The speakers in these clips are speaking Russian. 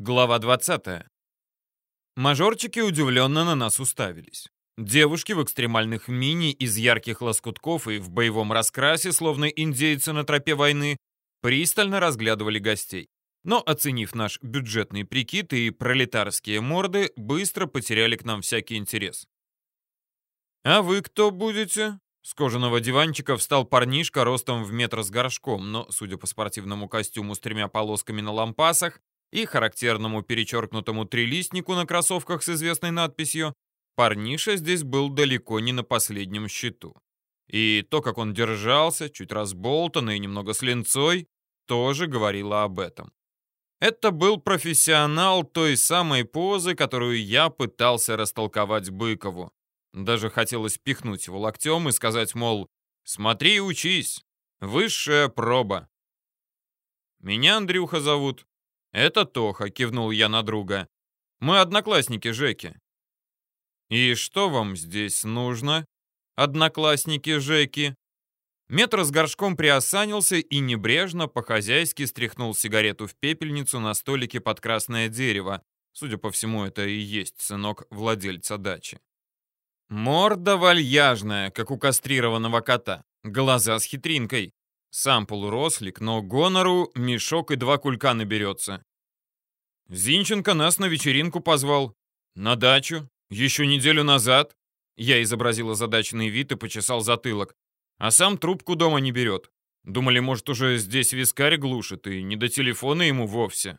Глава 20. Мажорчики удивленно на нас уставились. Девушки в экстремальных мини из ярких лоскутков и в боевом раскрасе, словно индейцы на тропе войны, пристально разглядывали гостей. Но, оценив наш бюджетный прикид и пролетарские морды, быстро потеряли к нам всякий интерес. «А вы кто будете?» С кожаного диванчика встал парнишка ростом в метр с горшком, но, судя по спортивному костюму с тремя полосками на лампасах, и характерному перечеркнутому трилистнику на кроссовках с известной надписью, парниша здесь был далеко не на последнем счету. И то, как он держался, чуть разболтанный и немного с линцой, тоже говорило об этом. Это был профессионал той самой позы, которую я пытался растолковать Быкову. Даже хотелось пихнуть его локтем и сказать, мол, «Смотри и учись, высшая проба». «Меня Андрюха зовут», «Это Тоха», — кивнул я на друга. «Мы одноклассники Жеки». «И что вам здесь нужно, одноклассники Жеки?» Метр с горшком приосанился и небрежно, по-хозяйски стряхнул сигарету в пепельницу на столике под красное дерево. Судя по всему, это и есть сынок владельца дачи. Морда вальяжная, как у кастрированного кота. Глаза с хитринкой. Сам полурослик, но гонору мешок и два кулька наберется. Зинченко нас на вечеринку позвал. На дачу. Еще неделю назад. Я изобразил озадаченный вид и почесал затылок. А сам трубку дома не берет. Думали, может, уже здесь вискарь глушит, и не до телефона ему вовсе.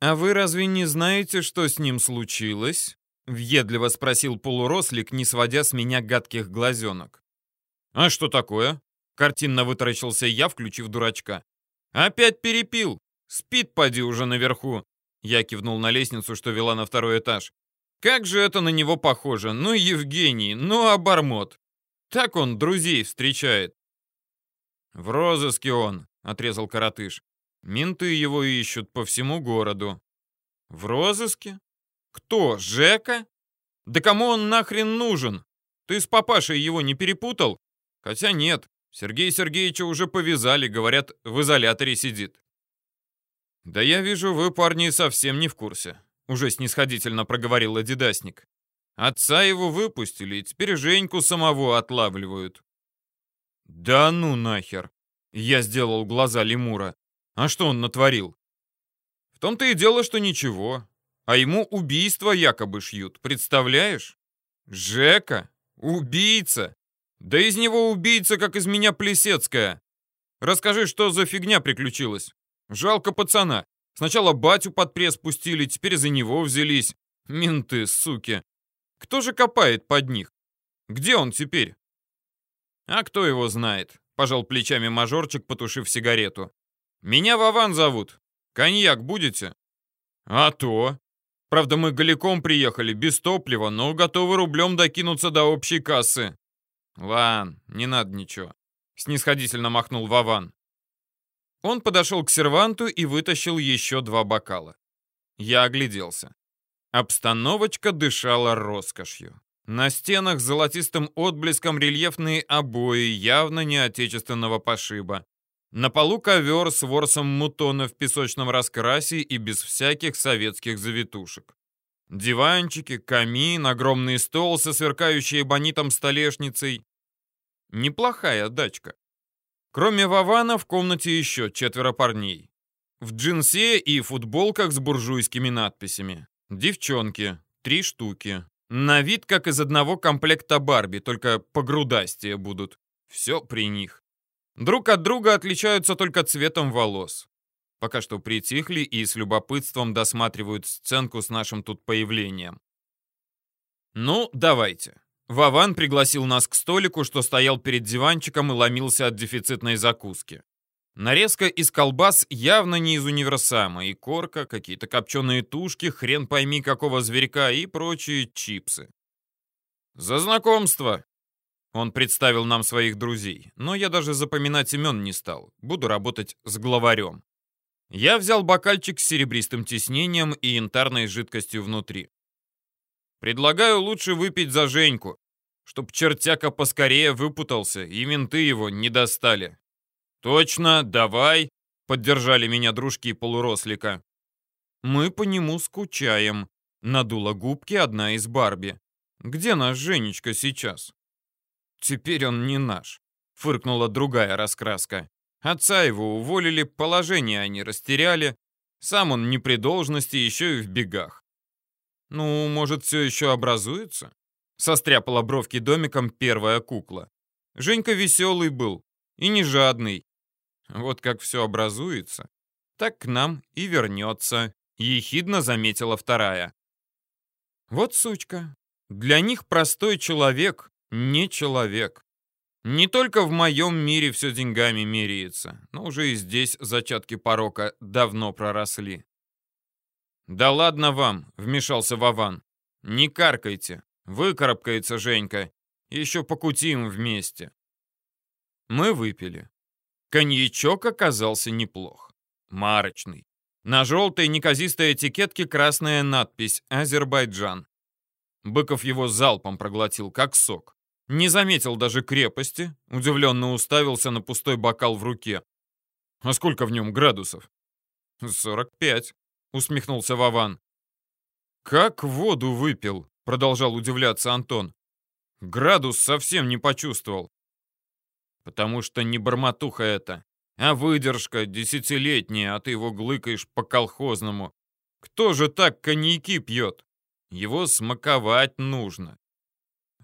«А вы разве не знаете, что с ним случилось?» — въедливо спросил полурослик, не сводя с меня гадких глазенок. «А что такое?» Картинно вытаращился я, включив дурачка. «Опять перепил! Спит, поди, уже наверху!» Я кивнул на лестницу, что вела на второй этаж. «Как же это на него похоже! Ну, Евгений, ну, обормот! Так он друзей встречает!» «В розыске он», — отрезал коротыш. «Менты его ищут по всему городу». «В розыске? Кто, Жека? Да кому он нахрен нужен? Ты с папашей его не перепутал? Хотя нет, Сергея Сергеевича уже повязали, говорят, в изоляторе сидит. Да я вижу, вы, парни, совсем не в курсе. Уже снисходительно проговорил Адидасник. Отца его выпустили, и теперь Женьку самого отлавливают. Да ну нахер. Я сделал глаза лемура. А что он натворил? В том-то и дело, что ничего. А ему убийство якобы шьют, представляешь? Жека? Убийца? Да из него убийца, как из меня Плесецкая. Расскажи, что за фигня приключилась? Жалко пацана. Сначала батю под пресс пустили, теперь за него взялись. Менты, суки. Кто же копает под них? Где он теперь? А кто его знает? Пожал плечами мажорчик, потушив сигарету. Меня Вован зовут. Коньяк будете? А то. Правда, мы голиком приехали, без топлива, но готовы рублем докинуться до общей кассы. «Лан, не надо ничего», — снисходительно махнул Вован. Он подошел к серванту и вытащил еще два бокала. Я огляделся. Обстановочка дышала роскошью. На стенах золотистым отблеском рельефные обои, явно не отечественного пошиба. На полу ковер с ворсом мутона в песочном раскрасе и без всяких советских завитушек. Диванчики, камин, огромный стол со сверкающей бонитом столешницей. Неплохая дачка. Кроме Вавана в комнате еще четверо парней. В джинсе и футболках с буржуйскими надписями. Девчонки. Три штуки. На вид как из одного комплекта Барби, только погрудастие будут. Все при них. Друг от друга отличаются только цветом волос. Пока что притихли и с любопытством досматривают сценку с нашим тут появлением. Ну, давайте. Вован пригласил нас к столику, что стоял перед диванчиком и ломился от дефицитной закуски. Нарезка из колбас явно не из универсама, и корка, какие-то копченые тушки, хрен пойми какого зверька и прочие чипсы. «За знакомство!» Он представил нам своих друзей, но я даже запоминать имен не стал. Буду работать с главарем. Я взял бокальчик с серебристым тиснением и янтарной жидкостью внутри. Предлагаю лучше выпить за Женьку, чтоб чертяка поскорее выпутался, и менты его не достали. Точно, давай, поддержали меня дружки полурослика. Мы по нему скучаем», — надула губки одна из Барби. «Где наш Женечка сейчас?» «Теперь он не наш», — фыркнула другая раскраска. «Отца его уволили, положение они растеряли. Сам он не при должности, еще и в бегах». «Ну, может, все еще образуется?» Состряпала бровки домиком первая кукла. Женька веселый был и не жадный. Вот как все образуется, так к нам и вернется, ехидно заметила вторая. Вот сучка. Для них простой человек не человек. Не только в моем мире все деньгами меряется, но уже и здесь зачатки порока давно проросли. «Да ладно вам», — вмешался Вован. «Не каркайте. Выкарабкается Женька. Еще покутим вместе». Мы выпили. Коньячок оказался неплох. Марочный. На желтой неказистой этикетке красная надпись «Азербайджан». Быков его залпом проглотил, как сок. Не заметил даже крепости, удивленно уставился на пустой бокал в руке. «А сколько в нем градусов?» «Сорок пять», — усмехнулся Вован. «Как воду выпил», — продолжал удивляться Антон. «Градус совсем не почувствовал. Потому что не бормотуха это, а выдержка десятилетняя, а ты его глыкаешь по-колхозному. Кто же так коньяки пьет? Его смаковать нужно.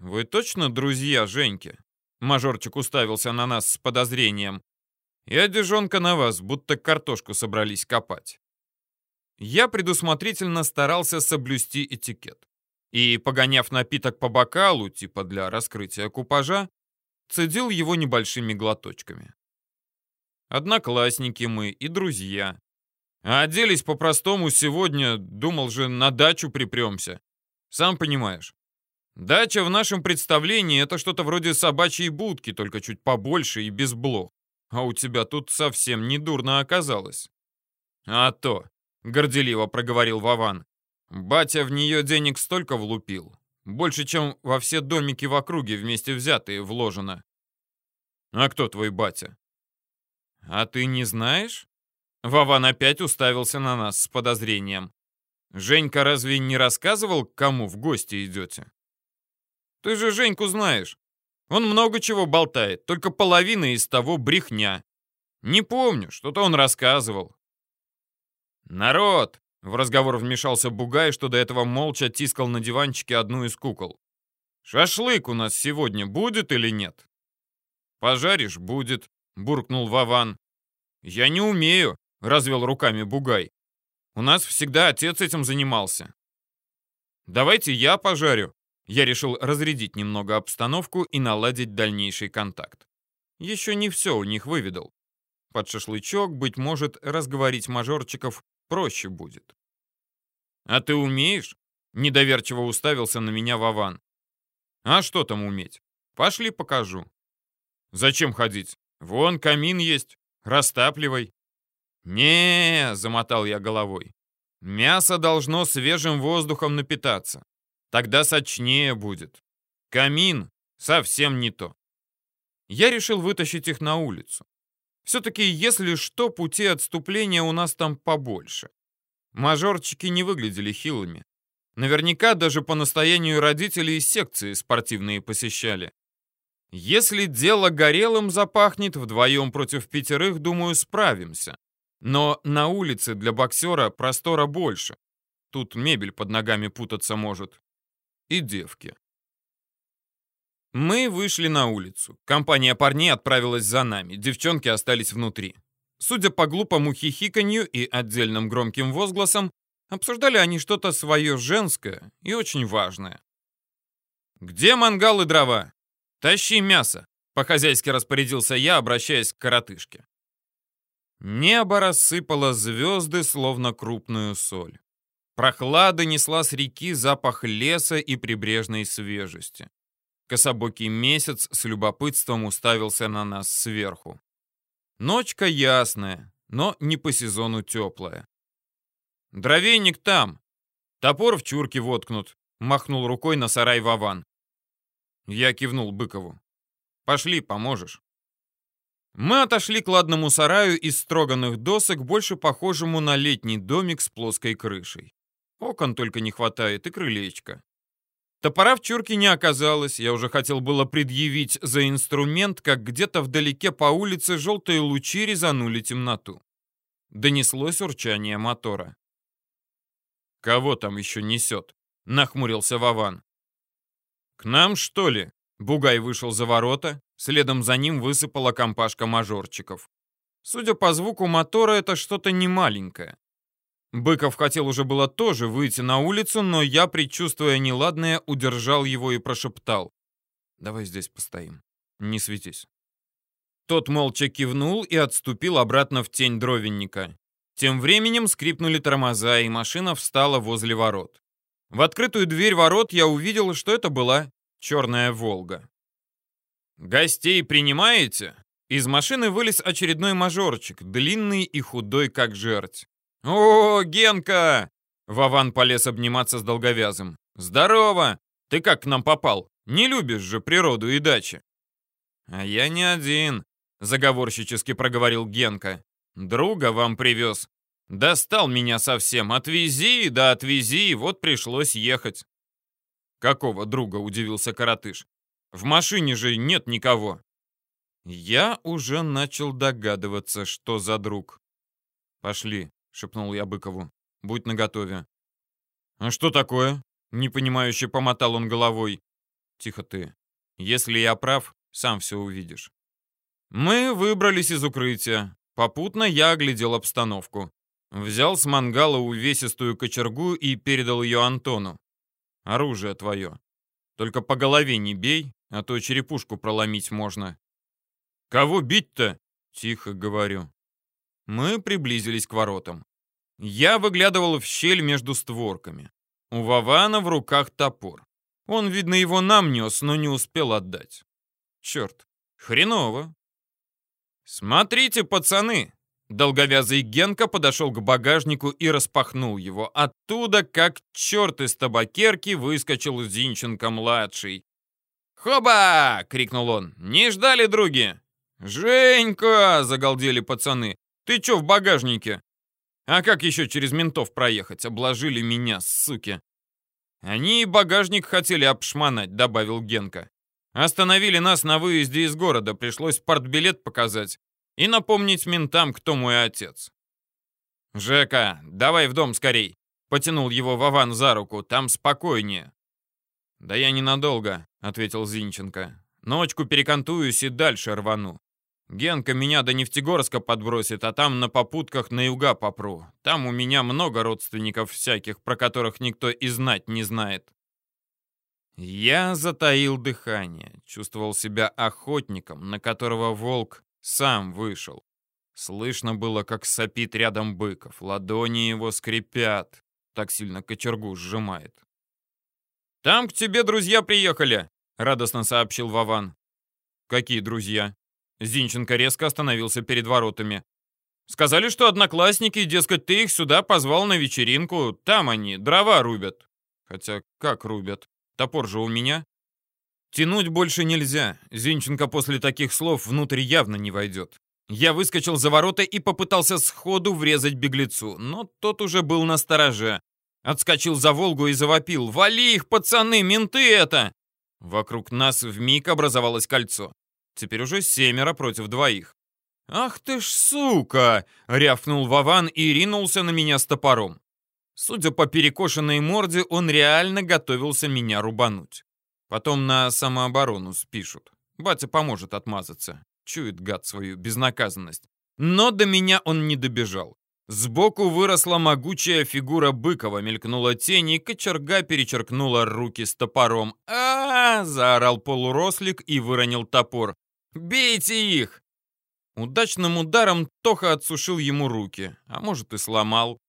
Вы точно друзья Женьки? Мажорчик уставился на нас с подозрением. И одежонка на вас, будто картошку собрались копать. Я предусмотрительно старался соблюсти этикет. И, погоняв напиток по бокалу, типа для раскрытия купажа, цедил его небольшими глоточками. Одноклассники мы и друзья. А оделись по-простому сегодня, думал же, на дачу припремся. Сам понимаешь. Дача в нашем представлении это что-то вроде собачьей будки, только чуть побольше и без блох. А у тебя тут совсем не дурно оказалось. А то, горделиво проговорил Вован. Батя в нее денег столько влупил, больше, чем во все домики в округе вместе взятые вложено. А кто твой батя? А ты не знаешь? Вован опять уставился на нас с подозрением. Женька разве не рассказывал, к кому в гости идете? Ты же Женьку знаешь. Он много чего болтает, только половина из того брехня. Не помню, что-то он рассказывал. Народ, в разговор вмешался Бугай, что до этого молча тискал на диванчике одну из кукол. «Шашлык у нас сегодня будет или нет?» «Пожаришь — будет», — буркнул Вован. «Я не умею», — развел руками Бугай. «У нас всегда отец этим занимался». «Давайте я пожарю». Я решил разрядить немного обстановку и наладить дальнейший контакт. Еще не все у них выведал. Под шашлычок, быть может, разговорить мажорчиков проще будет. «А ты умеешь?» — недоверчиво уставился на меня Вован. «А что там уметь? Пошли покажу». «Зачем ходить? Вон камин есть, растапливай». «Не, -не замотал я головой. «Мясо должно свежим воздухом напитаться. Тогда сочнее будет. Камин совсем не то». Я решил вытащить их на улицу. Все-таки, если что, пути отступления у нас там побольше. Мажорчики не выглядели хилыми. Наверняка даже по настоянию родителей секции спортивные посещали. Если дело горелым запахнет, вдвоем против пятерых, думаю, справимся. Но на улице для боксера простора больше. Тут мебель под ногами путаться может. И девки. Мы вышли на улицу. Компания парней отправилась за нами, девчонки остались внутри. Судя по глупому хихиканью и отдельным громким возгласам, обсуждали они что-то свое женское и очень важное. «Где мангал и дрова? Тащи мясо!» — по-хозяйски распорядился я, обращаясь к коротышке. Небо рассыпало звезды, словно крупную соль. Прохлада несла с реки запах леса и прибрежной свежести. Кособокий месяц с любопытством уставился на нас сверху. Ночка ясная, но не по сезону теплая. «Дровейник там! Топор в чурке воткнут!» — махнул рукой на сарай Вован. Я кивнул Быкову. «Пошли, поможешь». Мы отошли к ладному сараю из строганных досок, больше похожему на летний домик с плоской крышей. Окон только не хватает и крылечко. Топора в чурке не оказалось, я уже хотел было предъявить за инструмент, как где-то вдалеке по улице желтые лучи резанули темноту. Донеслось урчание мотора. «Кого там еще несет?» — нахмурился Вован. «К нам, что ли?» Бугай вышел за ворота, следом за ним высыпала компашка мажорчиков. Судя по звуку мотора, это что-то немаленькое. Быков хотел уже было тоже выйти на улицу, но я, предчувствуя неладное, удержал его и прошептал. «Давай здесь постоим. Не светись». Тот молча кивнул и отступил обратно в тень дровенника. Тем временем скрипнули тормоза, и машина встала возле ворот. В открытую дверь ворот я увидел, что это была черная «Волга». «Гостей принимаете?» Из машины вылез очередной мажорчик, длинный и худой, как жерть. «О, Генка!» Вован полез обниматься с долговязым. «Здорово! Ты как к нам попал? Не любишь же природу и дачи?» «А я не один», — заговорщически проговорил Генка. «Друга вам привез. Достал меня совсем. Отвези, да отвези, вот пришлось ехать». «Какого друга?» — удивился Каратыш. «В машине же нет никого». Я уже начал догадываться, что за друг. «Пошли», — шепнул я Быкову. «Будь наготове». «А что такое?» — непонимающе помотал он головой. «Тихо ты. Если я прав, сам все увидишь». Мы выбрались из укрытия. Попутно я оглядел обстановку. Взял с мангала увесистую кочергу и передал ее Антону. Оружие твое. Только по голове не бей, а то черепушку проломить можно. Кого бить-то? Тихо говорю. Мы приблизились к воротам. Я выглядывал в щель между створками. У Вавана в руках топор. Он, видно, его нам нес, но не успел отдать. Черт, хреново. «Смотрите, пацаны!» Долговязый Генка подошел к багажнику и распахнул его. Оттуда, как черт из табакерки, выскочил Зинченко-младший. «Хоба!» — крикнул он. «Не ждали, други?» «Женька!» — загалдели пацаны. «Ты чё в багажнике?» «А как еще через ментов проехать? Обложили меня, суки!» «Они и багажник хотели обшмонать», — добавил Генка. «Остановили нас на выезде из города, пришлось портбилет показать и напомнить ментам, кто мой отец. «Жека, давай в дом скорей!» — потянул его Вован за руку. «Там спокойнее». «Да я ненадолго», — ответил Зинченко. «Ночку перекантуюсь и дальше рвану. Генка меня до Нефтегорска подбросит, а там на попутках на юга попру. Там у меня много родственников всяких, про которых никто и знать не знает». Я затаил дыхание, чувствовал себя охотником, на которого волк сам вышел. Слышно было, как сопит рядом Быков. Ладони его скрипят. Так сильно кочергу сжимает. «Там к тебе друзья приехали!» — радостно сообщил Вован. «Какие друзья?» Зинченко резко остановился перед воротами. «Сказали, что одноклассники, дескать, ты их сюда позвал на вечеринку. Там они, дрова рубят». «Хотя как рубят? Топор же у меня». Тянуть больше нельзя. Зинченко после таких слов внутрь явно не войдет. Я выскочил за ворота и попытался сходу врезать беглецу, но тот уже был на стороже. Отскочил за Волгу и завопил. «Вали их, пацаны, менты это!» Вокруг нас вмиг образовалось кольцо. Теперь уже семеро против двоих. «Ах ты ж сука!» — рявкнул Вован и ринулся на меня с топором. Судя по перекошенной морде, он реально готовился меня рубануть. Потом на самооборону спишут. Батя поможет отмазаться. Чует гад свою безнаказанность. Но до меня он не добежал. Сбоку выросла могучая фигура Быкова, мелькнула тень, и кочерга перечеркнула руки с топором. а, -а, -а заорал полурослик и выронил топор. «Бейте их!» Удачным ударом Тоха отсушил ему руки, а может и сломал.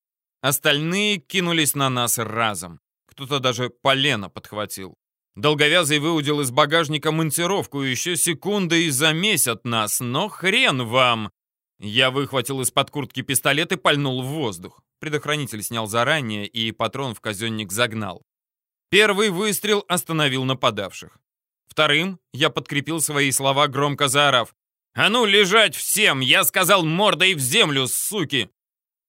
Остальные кинулись на нас разом. Кто-то даже полено подхватил. Долговязый выудил из багажника монтировку, еще секунды и замесят нас, но хрен вам! Я выхватил из-под куртки пистолет и пальнул в воздух. Предохранитель снял заранее и патрон в казенник загнал. Первый выстрел остановил нападавших. Вторым я подкрепил свои слова, громко заорав. «А ну, лежать всем! Я сказал мордой в землю, суки!»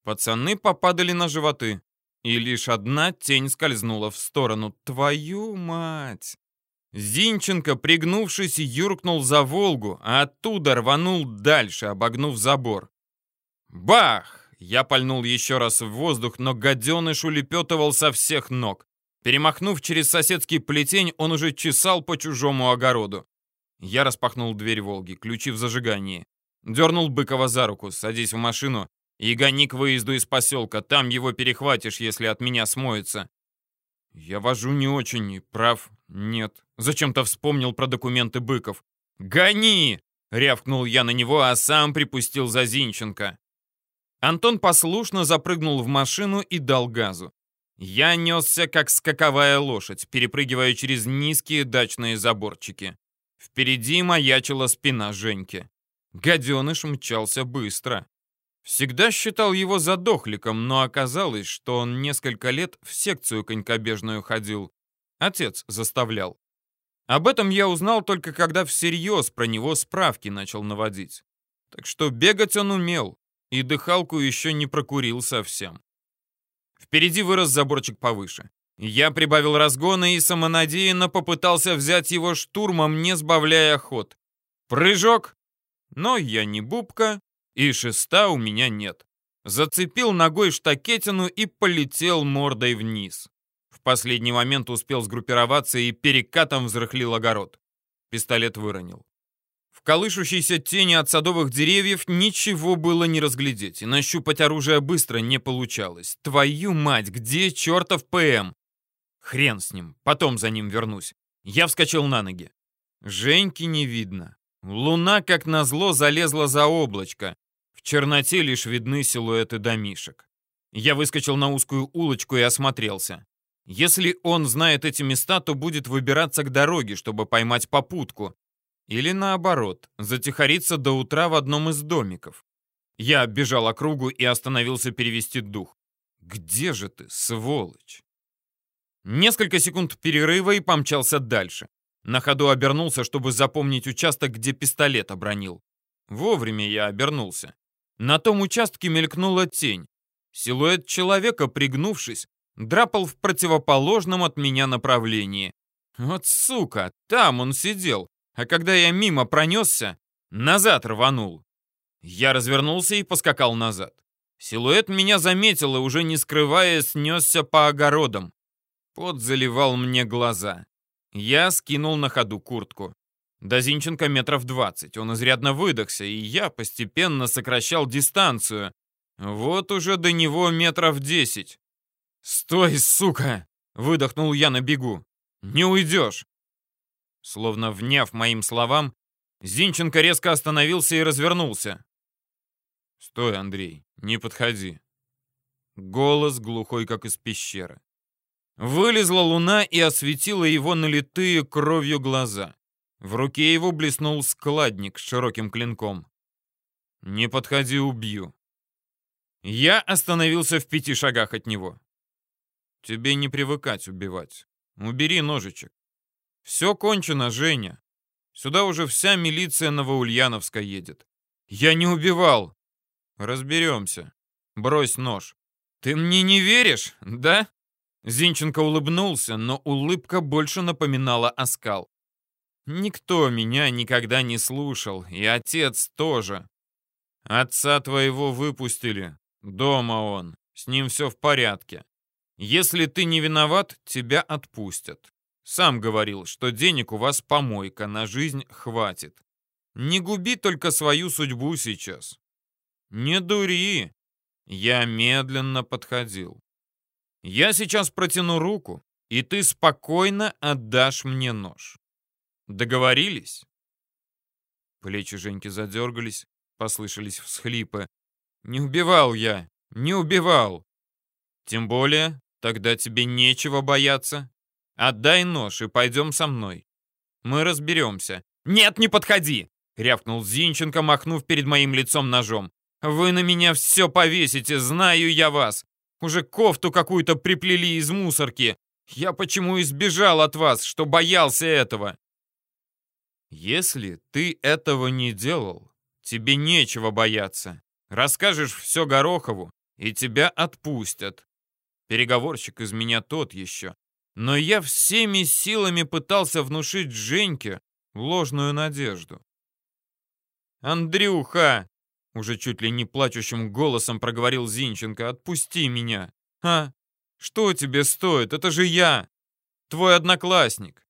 Пацаны попадали на животы, и лишь одна тень скользнула в сторону. «Твою мать!» Зинченко, пригнувшись, юркнул за Волгу, а оттуда рванул дальше, обогнув забор. Бах! Я пальнул еще раз в воздух, но гаденыш улепетывал со всех ног. Перемахнув через соседский плетень, он уже чесал по чужому огороду. Я распахнул дверь «Волги», ключи в зажигании. Дернул Быкова за руку, садись в машину и гони к выезду из поселка. Там его перехватишь, если от меня смоется. Я вожу не очень, прав нет. Зачем-то вспомнил про документы Быков. «Гони!» — рявкнул я на него, а сам припустил за Зинченко. Антон послушно запрыгнул в машину и дал газу. Я несся, как скаковая лошадь, перепрыгивая через низкие дачные заборчики. Впереди маячила спина Женьки. Гаденыш мчался быстро. Всегда считал его задохликом, но оказалось, что он несколько лет в секцию конькобежную ходил. Отец заставлял. Об этом я узнал только когда всерьез про него справки начал наводить. Так что бегать он умел, и дыхалку еще не прокурил совсем. Впереди вырос заборчик повыше. Я прибавил разгона и самонадеянно попытался взять его штурмом, не сбавляя ход. Прыжок. Но я не бубка, и шеста у меня нет. Зацепил ногой штакетину и полетел мордой вниз. В последний момент успел сгруппироваться и перекатом взрыхлил огород. Пистолет выронил. В колышущейся тени от садовых деревьев ничего было не разглядеть, и нащупать оружие быстро не получалось. Твою мать, где чертов ПМ? Хрен с ним, потом за ним вернусь. Я вскочил на ноги. Женьки не видно. Луна, как назло, залезла за облачко черноте лишь видны силуэты домишек. Я выскочил на узкую улочку и осмотрелся. Если он знает эти места, то будет выбираться к дороге, чтобы поймать попутку. Или наоборот, затихариться до утра в одном из домиков. Я оббежал округу и остановился перевести дух. «Где же ты, сволочь?» Несколько секунд перерыва и помчался дальше. На ходу обернулся, чтобы запомнить участок, где пистолет обронил. Вовремя я обернулся. На том участке мелькнула тень. Силуэт человека, пригнувшись, драпал в противоположном от меня направлении. Вот сука, там он сидел, а когда я мимо пронесся, назад рванул. Я развернулся и поскакал назад. Силуэт меня заметил и, уже не скрывая, снесся по огородам. Пот заливал мне глаза. Я скинул на ходу куртку. До Зинченко метров двадцать. Он изрядно выдохся, и я постепенно сокращал дистанцию. Вот уже до него метров десять. «Стой, сука!» — выдохнул я на бегу. «Не уйдешь!» Словно вняв моим словам, Зинченко резко остановился и развернулся. «Стой, Андрей, не подходи». Голос глухой, как из пещеры. Вылезла луна и осветила его налитые кровью глаза. В руке его блеснул складник с широким клинком. «Не подходи, убью». Я остановился в пяти шагах от него. «Тебе не привыкать убивать. Убери ножичек. Все кончено, Женя. Сюда уже вся милиция Новоульяновска едет. Я не убивал. Разберемся. Брось нож. Ты мне не веришь, да?» Зинченко улыбнулся, но улыбка больше напоминала оскал. Никто меня никогда не слушал, и отец тоже. Отца твоего выпустили. Дома он. С ним все в порядке. Если ты не виноват, тебя отпустят. Сам говорил, что денег у вас помойка, на жизнь хватит. Не губи только свою судьбу сейчас. Не дури. Я медленно подходил. Я сейчас протяну руку, и ты спокойно отдашь мне нож. Договорились?» Плечи Женьки задергались, послышались всхлипы. «Не убивал я! Не убивал!» «Тем более, тогда тебе нечего бояться. Отдай нож и пойдем со мной. Мы разберемся». «Нет, не подходи!» — рявкнул Зинченко, махнув перед моим лицом ножом. «Вы на меня все повесите, знаю я вас. Уже кофту какую-то приплели из мусорки. Я почему избежал от вас, что боялся этого?» Если ты этого не делал, тебе нечего бояться. Расскажешь все Горохову, и тебя отпустят. Переговорщик из меня тот еще. Но я всеми силами пытался внушить Женьке ложную надежду. «Андрюха!» — уже чуть ли не плачущим голосом проговорил Зинченко. «Отпусти меня! А? Что тебе стоит? Это же я! Твой одноклассник!»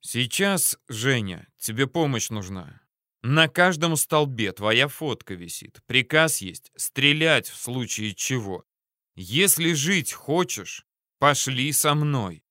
«Сейчас, Женя, тебе помощь нужна. На каждом столбе твоя фотка висит. Приказ есть — стрелять в случае чего. Если жить хочешь, пошли со мной».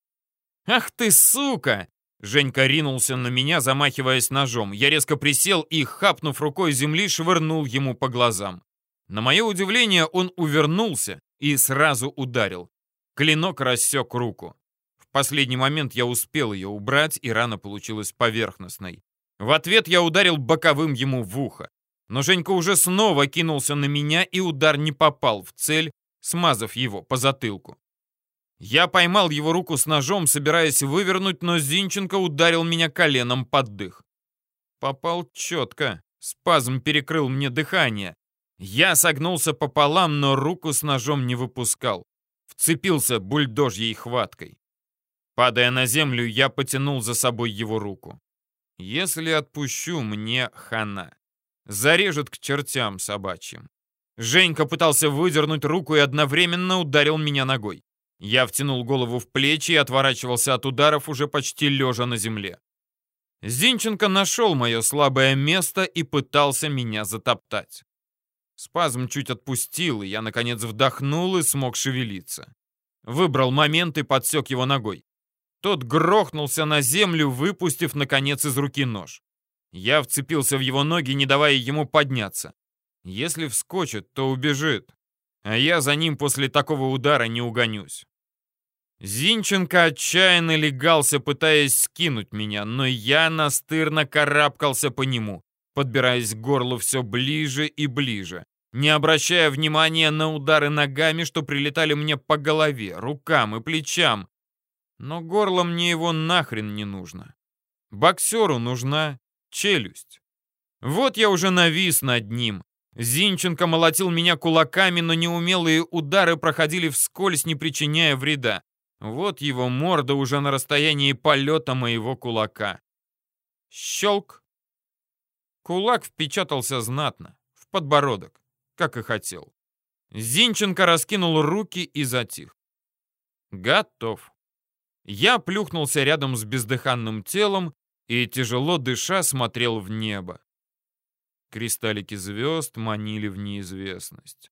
«Ах ты, сука!» Женька ринулся на меня, замахиваясь ножом. Я резко присел и, хапнув рукой земли, швырнул ему по глазам. На мое удивление, он увернулся и сразу ударил. Клинок рассек руку. В последний момент я успел ее убрать, и рана получилась поверхностной. В ответ я ударил боковым ему в ухо. Но Женька уже снова кинулся на меня, и удар не попал в цель, смазав его по затылку. Я поймал его руку с ножом, собираясь вывернуть, но Зинченко ударил меня коленом под дых. Попал четко. Спазм перекрыл мне дыхание. Я согнулся пополам, но руку с ножом не выпускал. Вцепился бульдожьей хваткой. Падая на землю, я потянул за собой его руку. Если отпущу, мне хана. Зарежет к чертям собачьим. Женька пытался выдернуть руку и одновременно ударил меня ногой. Я втянул голову в плечи и отворачивался от ударов уже почти лежа на земле. Зинченко нашел мое слабое место и пытался меня затоптать. Спазм чуть отпустил, и я, наконец, вдохнул и смог шевелиться. Выбрал момент и подсек его ногой. Тот грохнулся на землю, выпустив, наконец, из руки нож. Я вцепился в его ноги, не давая ему подняться. Если вскочит, то убежит. А я за ним после такого удара не угонюсь. Зинченко отчаянно легался, пытаясь скинуть меня, но я настырно карабкался по нему, подбираясь к горлу все ближе и ближе, не обращая внимания на удары ногами, что прилетали мне по голове, рукам и плечам. Но горло мне его нахрен не нужно. Боксеру нужна челюсть. Вот я уже навис над ним. Зинченко молотил меня кулаками, но неумелые удары проходили вскользь, не причиняя вреда. Вот его морда уже на расстоянии полета моего кулака. Щелк. Кулак впечатался знатно, в подбородок, как и хотел. Зинченко раскинул руки и затих. Готов. Я плюхнулся рядом с бездыханным телом и, тяжело дыша, смотрел в небо. Кристаллики звезд манили в неизвестность.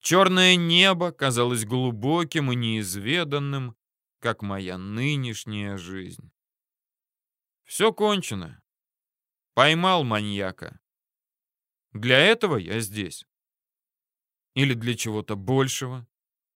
Черное небо казалось глубоким и неизведанным, как моя нынешняя жизнь. Все кончено. Поймал маньяка. Для этого я здесь. Или для чего-то большего.